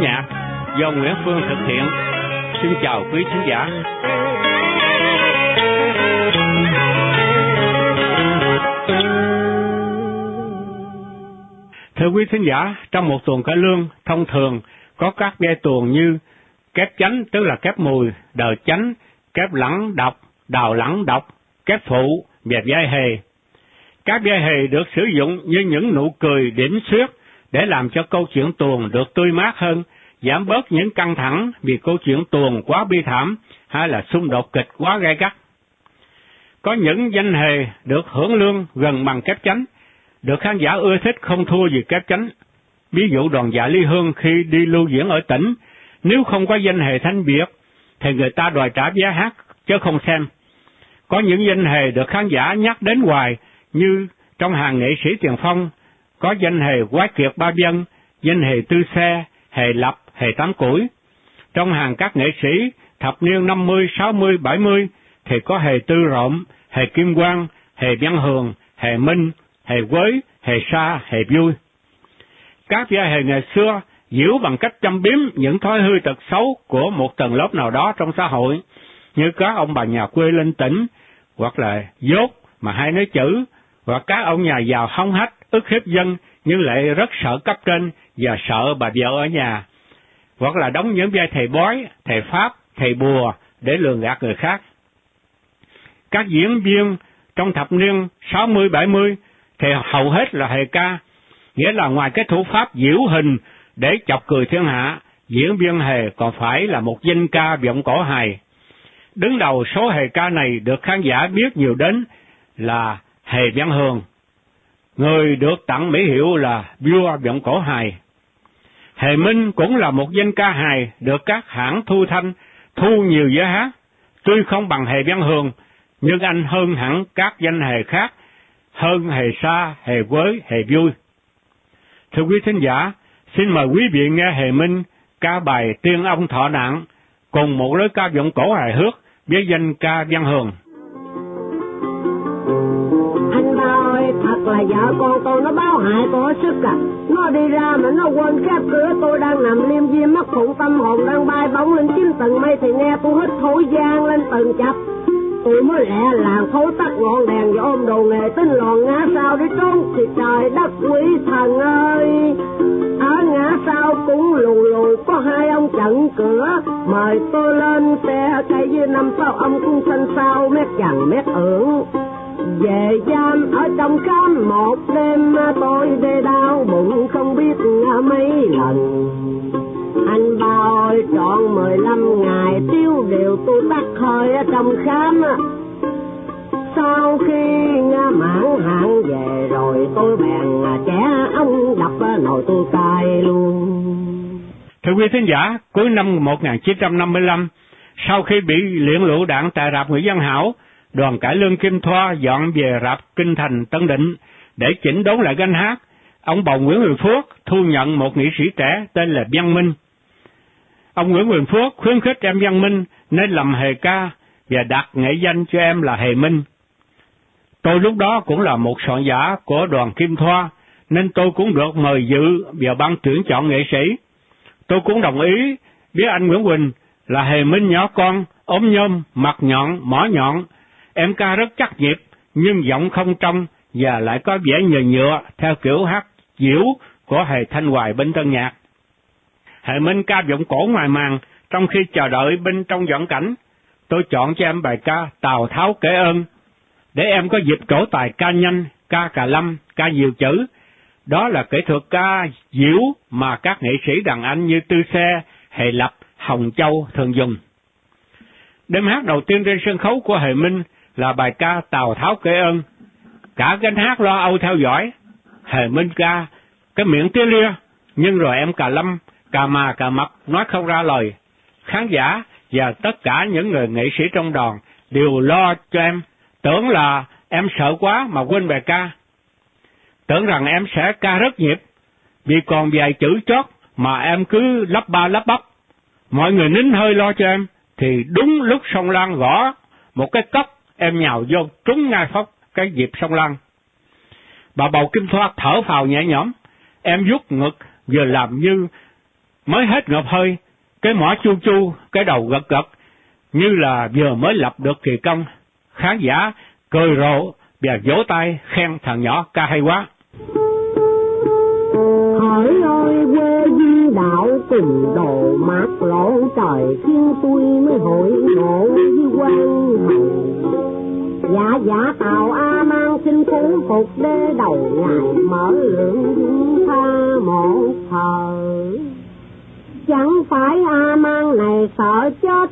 nhạc do Nguyễn Phương thực hiện. Xin chào quý khán giả. Thưa quý khán giả, trong một tuần cải lương, thông thường có các giai tuồng như kép chánh tức là kép mùi, đờ chánh, kép lẳng độc, đào lẳng độc, kép phụ dẹp giai hề. Các giai hề được sử dụng như những nụ cười điểm xuyết để làm cho câu chuyện tuồng được tươi mát hơn, giảm bớt những căng thẳng vì câu chuyện tuồng quá bi thảm hay là xung đột kịch quá gay gắt. Có những danh hề được hưởng lương gần bằng kép chánh, được khán giả ưa thích không thua gì kép chánh. Ví dụ đoàn dạ Ly Hương khi đi lưu diễn ở tỉnh, nếu không có danh hề thanh biệt, thì người ta đòi trả giá hát, chứ không xem. Có những danh hề được khán giả nhắc đến hoài, như trong hàng nghệ sĩ tiền phong, có danh hề quái kiệt ba dân, danh hề tư xe, hề lập, hề tám củi. Trong hàng các nghệ sĩ thập niên 50, 60, 70 thì có hề tư rộm, hề kim quang, hề văn hường, hề minh, hề quế, hề sa, hề vui. Các gia hề ngày xưa giễu bằng cách châm biếm những thói hư tật xấu của một tầng lớp nào đó trong xã hội, như các ông bà nhà quê lên tỉnh, hoặc là dốt mà hay nói chữ, hoặc các ông nhà giàu hông hách, ức hiếp dân, nhưng lại rất sợ cấp trên và sợ bà vợ ở nhà, hoặc là đóng những vai thầy bói, thầy pháp, thầy bùa để lừa gạt người khác. Các diễn viên trong thập niên 60-70 thì hầu hết là hề ca, nghĩa là ngoài cái thủ pháp diễu hình để chọc cười thiên hạ, diễn viên hề còn phải là một danh ca vọng cổ hài. Đứng đầu số hề ca này được khán giả biết nhiều đến là Hề Văn Hương, người được tặng mỹ hiệu là vua giọng cổ hài. Hề Minh cũng là một danh ca hài được các hãng thu thanh thu nhiều giá hát, tuy không bằng Hề Văn hường nhưng anh hơn hẳn các danh hề khác, hơn hề xa, hề quới, hề vui. Thưa quý thính giả, xin mời quý vị nghe Hề Minh ca bài Tiên ông thọ nạn cùng một lối ca giọng cổ hài hước với danh ca Văn Hường. Ơi, là vợ con tôi nó báo hại tôi sức à. Nó đi ra mà nó quên khép cửa tôi đang nằm liêm diêm mắt phụng tâm hồn đang bay bóng lên chín tầng mây thì nghe tôi hít thổi gian lên từng chập. Tôi mới lẹ làng thấu tắt ngọn đèn và ôm đồ nghề tinh lòn ngã sao để trốn. Thì trời đất quý thần ơi ở ngã sao cũng lù lù có hai ông chặn cửa. Mời tôi lên xe cây với năm sau ông cũng xanh sao mét chằn mét ưỡng về giam ở trong cam một đêm tôi đê đau bụng không biết mấy lần. Anh ba ơi trọn mười lăm ngày tiêu đều tôi tắt hơi ở trong khám. Sau khi mãn hạn về rồi tôi bèn trẻ ông đập nồi tôi cay luôn. Thưa quý thính giả, cuối năm 1955, sau khi bị liễn lũ đạn tại rạp Nguyễn Văn Hảo, đoàn cải lương Kim Thoa dọn về rạp Kinh Thành Tân Định để chỉnh đốn lại gánh hát. Ông bầu Nguyễn Huỳnh Phước thu nhận một nghệ sĩ trẻ tên là Văn Minh. Ông Nguyễn Huỳnh Phước khuyến khích em Văn Minh nên làm hề ca và đặt nghệ danh cho em là Hề Minh. Tôi lúc đó cũng là một soạn giả của đoàn Kim Thoa, nên tôi cũng được mời dự vào ban tuyển chọn nghệ sĩ. Tôi cũng đồng ý với anh Nguyễn Huỳnh là Hề Minh nhỏ con, ốm nhôm, mặt nhọn, mỏ nhọn. Em ca rất chắc nhịp, nhưng giọng không trong và lại có vẻ nhờ nhựa theo kiểu hát diễu của Hề Thanh Hoài bên Tân Nhạc. Hề Minh ca giọng cổ ngoài màn, trong khi chờ đợi bên trong dọn cảnh. Tôi chọn cho em bài ca Tào Tháo kể ơn, để em có dịp trổ tài ca nhanh, ca cà lâm, ca nhiều chữ. Đó là kỹ thuật ca diễu mà các nghệ sĩ đàn anh như Tư Xe, Hề Lập, Hồng Châu thường dùng. Đêm hát đầu tiên trên sân khấu của Hề Minh là bài ca Tào Tháo kể ơn. Cả gánh hát lo âu theo dõi. Hề Minh ca, cái miệng tía lia, nhưng rồi em cà lâm, cà mà cà mập nói không ra lời. Khán giả và tất cả những người nghệ sĩ trong đoàn đều lo cho em, tưởng là em sợ quá mà quên bài ca. Tưởng rằng em sẽ ca rất nhịp, vì còn vài chữ chót mà em cứ lắp ba lắp bắp. Mọi người nín hơi lo cho em, thì đúng lúc sông Lan gõ một cái cốc, em nhào vô trúng ngay khóc cái dịp sông lăng. Bà bầu Kim Thoa thở phào nhẹ nhõm, em vuốt ngực vừa làm như mới hết ngập hơi, cái mỏ chu chu, cái đầu gật gật, như là vừa mới lập được kỳ công. Khán giả cười rộ và vỗ tay khen thằng nhỏ ca hay quá. Hỏi ơi quê di đạo cùng đồ mát lộ trời thiên tôi mới hội ngộ với quan Dạ dạ tàu A mang xin cúng phục đế đầu ngài mở lượng tha một thờ. Chẳng phải A mang này sợ chết,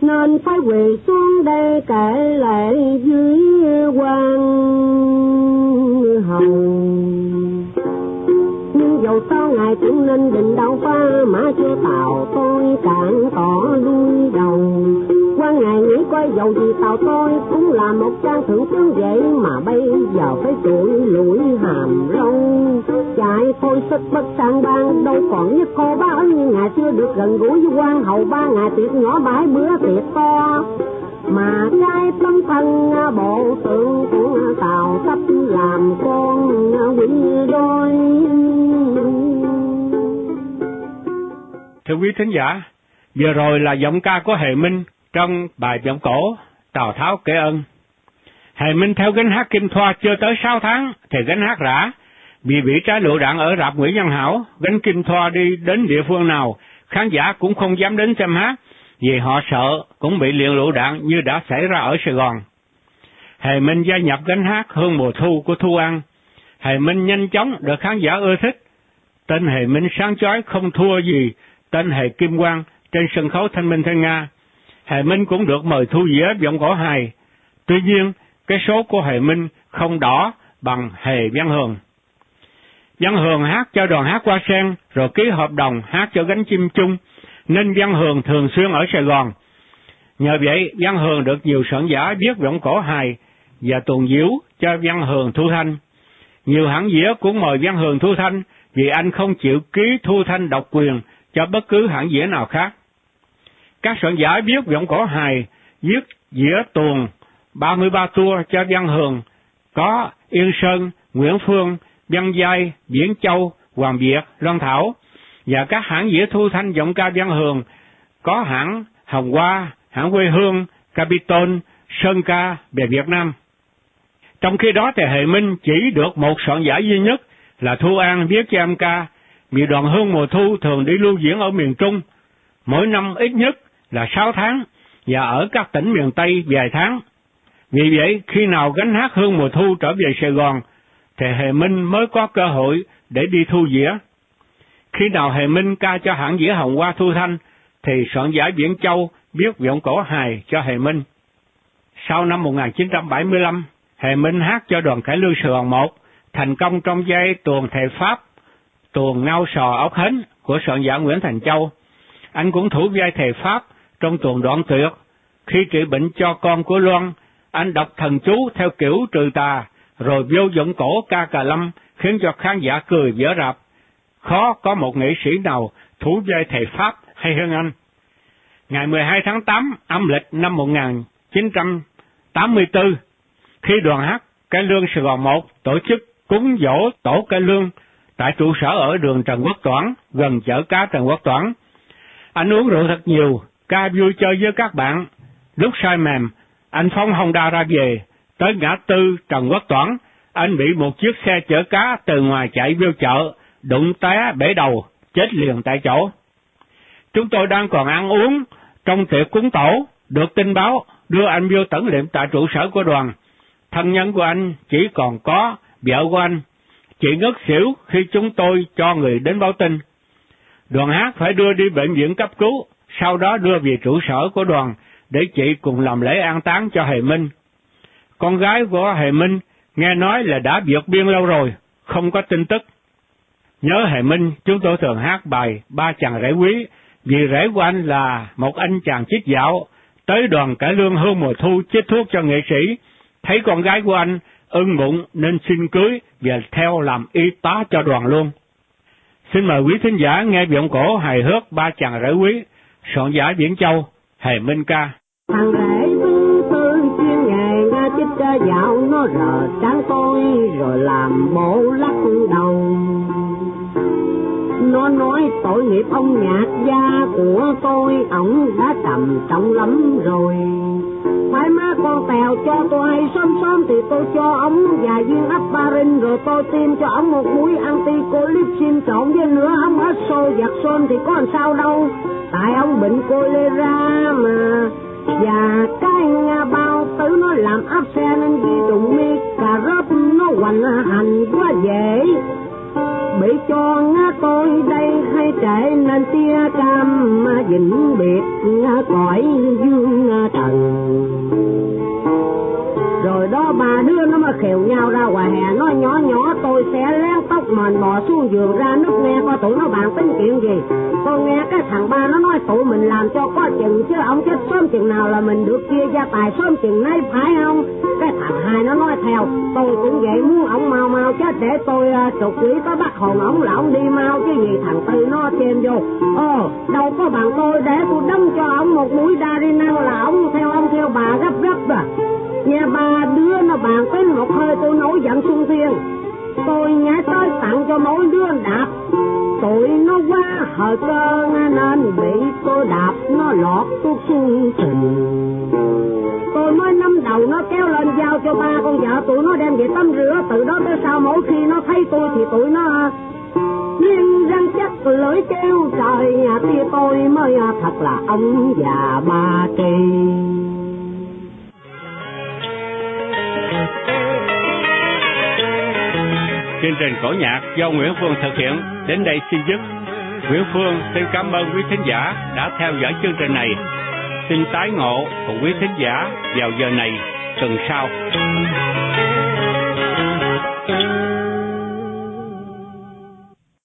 nên phải quỳ xuống đây kể lệ dưới quan hồng dầu sao ngài cũng nên định đâu pha, mà chưa tàu tôi cạn tỏ lui đầu. Qua ngày nghĩ coi dầu gì tàu tôi cũng là một trang thượng tướng vậy mà bây giờ phải chuỗi lũi hàm râu chạy thôi sức bất sang ban đâu còn như cô ba ấn như ngài chưa được gần gũi với quan hậu ba, ngài tiệc nhỏ bãi bữa tiệc to mà trai tâm thân bộ tượng của tàu sắp làm con quỷ đôi. Thưa quý thính giả, vừa rồi là giọng ca của Hề Minh trong bài giọng cổ Tào Tháo kể ơn. Hề Minh theo gánh hát Kim Thoa chưa tới sáu tháng thì gánh hát rã, vì bị trái lựu đạn ở rạp Nguyễn Văn Hảo, gánh Kim Thoa đi đến địa phương nào, khán giả cũng không dám đến xem hát, vì họ sợ cũng bị liều lũ đạn như đã xảy ra ở Sài Gòn. Hề Minh gia nhập gánh hát Hương Mùa Thu của Thu An. Hề Minh nhanh chóng được khán giả ưa thích. Tên Hề Minh sáng chói không thua gì tên Hề Kim Quang trên sân khấu Thanh Minh Thanh Nga. Hề Minh cũng được mời thu dĩa giọng cổ hài. Tuy nhiên, cái số của Hề Minh không đỏ bằng Hề Văn Hường. Văn Hường hát cho đoàn hát qua sen, rồi ký hợp đồng hát cho gánh chim chung, nên Văn Hường thường xuyên ở Sài Gòn. Nhờ vậy, Văn Hường được nhiều soạn giả viết võng cổ hài và tuần diếu cho Văn Hường thu thanh. Nhiều hãng dĩa cũng mời Văn Hường thu thanh vì anh không chịu ký thu thanh độc quyền cho bất cứ hãng dĩa nào khác. Các soạn giả viết võng cổ hài, viết dĩa tuồng 33 tour cho Văn Hường, có Yên Sơn, Nguyễn Phương, Văn Giai, viễn Châu, Hoàng Việt, Loan Thảo, và các hãng dĩa thu thanh giọng ca Văn Hường, có hãng Hồng Hoa, hãng quê hương, Capitol, Sơn Ca về Việt Nam. Trong khi đó thì Hệ Minh chỉ được một soạn giả duy nhất là Thu An viết cho em ca vì đoàn hương mùa thu thường đi lưu diễn ở miền Trung, mỗi năm ít nhất là 6 tháng, và ở các tỉnh miền Tây vài tháng. Vì vậy, khi nào gánh hát hương mùa thu trở về Sài Gòn, thì Hề Minh mới có cơ hội để đi thu dĩa. Khi nào Hề Minh ca cho hãng dĩa Hồng Hoa Thu Thanh, thì soạn giả Viễn Châu viết giọng cổ hài cho Hề Minh. Sau năm 1975, Hề Minh hát cho đoàn cải lương Sài Gòn một thành công trong giai tuồng thầy Pháp tuồng ngao sò ốc hến của soạn giả Nguyễn Thành Châu. Anh cũng thủ vai thầy Pháp trong tuồng đoạn tuyệt. Khi trị bệnh cho con của Loan, anh đọc thần chú theo kiểu trừ tà, rồi vô giọng cổ ca cà lâm, khiến cho khán giả cười vỡ rạp. Khó có một nghệ sĩ nào thủ vai thầy Pháp hay hơn anh. Ngày 12 tháng 8 âm lịch năm 1984, khi đoàn hát Cái Lương Sài Gòn 1 tổ chức cúng dỗ tổ Cái Lương tại trụ sở ở đường Trần Quốc Toản, gần chợ cá Trần Quốc Toản. Anh uống rượu thật nhiều, ca vui chơi với các bạn. Lúc say mềm, anh phóng Honda ra về, tới ngã tư Trần Quốc Toản, anh bị một chiếc xe chở cá từ ngoài chạy vô chợ, đụng té bể đầu, chết liền tại chỗ. Chúng tôi đang còn ăn uống trong tiệc cúng tổ, được tin báo đưa anh vô tẩn liệm tại trụ sở của đoàn. Thân nhân của anh chỉ còn có vợ của anh Chị ngất xỉu khi chúng tôi cho người đến báo tin. Đoàn hát phải đưa đi bệnh viện cấp cứu, sau đó đưa về trụ sở của đoàn để chị cùng làm lễ an táng cho Hề Minh. Con gái của Hề Minh nghe nói là đã vượt biên lâu rồi, không có tin tức. Nhớ Hệ Minh, chúng tôi thường hát bài Ba chàng rể quý, vì rể của anh là một anh chàng chích dạo, tới đoàn cải lương hương mùa thu chích thuốc cho nghệ sĩ, thấy con gái của anh ưng bụng nên xin cưới và theo làm y tá cho đoàn luôn. Xin mời quý thính giả nghe giọng cổ hài hước ba chàng rể quý, soạn giả Viễn Châu, Hề Minh Ca. Thằng rể tư tư chuyên nghề nha chích dạo nó rờ trắng tôi rồi làm bộ lắc đầu nó nói, tội nghiệp ông nhạc gia của tôi ổng đã trầm trọng lắm rồi. Phải má, con tèo cho tôi hay sớm sớm thì tôi cho ống và viên aspirin, rồi tôi tiêm cho ống một mũi anticolypsin trộn với nữa ống hết xô giặt xôn thì có làm sao đâu. Tại ông bệnh cholera mà, và cái nhà bao tử nó làm áp xe nên ghi trùng mi, cà rốt nó hoành hành quá dễ, bị cho tôi đây hay trẻ nên tia cam, mà vĩnh biệt cõi dương trần. Rồi đó bà đưa nó mà khều nhau ra ngoài hè, nó nhỏ nhỏ, tôi sẽ lén tóc mền bò xuống giường ra, nước nghe coi tụi nó bàn tính chuyện gì. Tôi nghe cái thằng ba nó nói tụi mình làm cho có chừng chứ ông chết sớm chừng nào là mình được chia gia tài sớm chừng nay phải không? Cái thằng hai nó nói theo tôi cũng vậy muốn ông mau mau chết để tôi uh, trục quỷ có bắt hồn ông là ông đi mau chứ. Gì thằng tư nó thêm vô ồ đâu có bằng tôi để tôi đâm cho ông một mũi đa đi năng là ông theo ông theo bà gấp gấp à. Nhà ba đứa nó bàn tới một hơi tôi nổi giận xuân thiên tôi nhảy tới tặng cho mỗi đứa đạp tội nó quá hờ cơ nên bị tôi đạp nó lọt cuộc xuân trình tôi mới năm đầu nó kéo lên giao cho ba con vợ tụi nó đem về tắm rửa. Từ đó tới sau mỗi khi nó thấy tôi thì tụi nó à, nhưng răng chắc lưỡi kêu, trời, nhà tia tôi mới à, thật là ông già ba kỳ. Chương trình cổ nhạc do Nguyễn Phương thực hiện đến đây xin dứt. Nguyễn Phương xin cảm ơn quý thính giả đã theo dõi chương trình này. Xin tái ngộ cùng quý thính giả vào giờ này tuần sau.